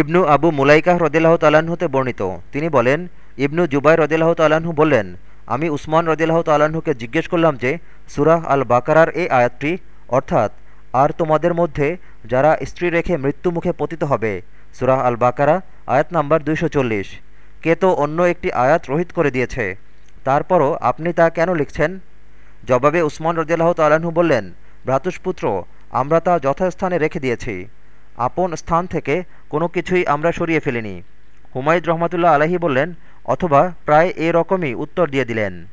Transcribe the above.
ইবনু আবু মুলাইকাহ রদিল্লাহ তাল্লাহ্নতে বর্ণিত। তিনি বলেন, ইবনু জুবাই রদিল্লাহ তাল্লাহ্ন বললেন, আমি উসমান রদিল্লাহ তাল্লাহ্নকে জিজ্ঞেস করলাম যে সুরাহ আল বাকারার এই আয়াতটি, অর্থাৎ, আর তোমাদের মধ্যে যারা স্ত্রী রেখে মৃত্যুমুখে পতিত হবে সুরাহ আল বাকারা আয়াত নাম্বার দুইশো চল্লিশ, কে তো অন্য একটি আয়াত রহিত করে দিয়েছে, তারপরও আপনি তা কেন লিখছেন? জবাবে উসমান রদিল্লাহ তাল্লাহ্ন বললেন, ভ্রাতুষ্পুত্র, আমরা তা যথাস্থানে রেখে দিয়েছি। আপন স্থান থেকে কোনো কিছুই আমরা সরিয়ে ফেলিনি। হুমায়ুদ রহমতুল্লাহ আলহী বললেন, অথবা প্রায় এরকমই রকমই উত্তর দিয়ে দিলেন।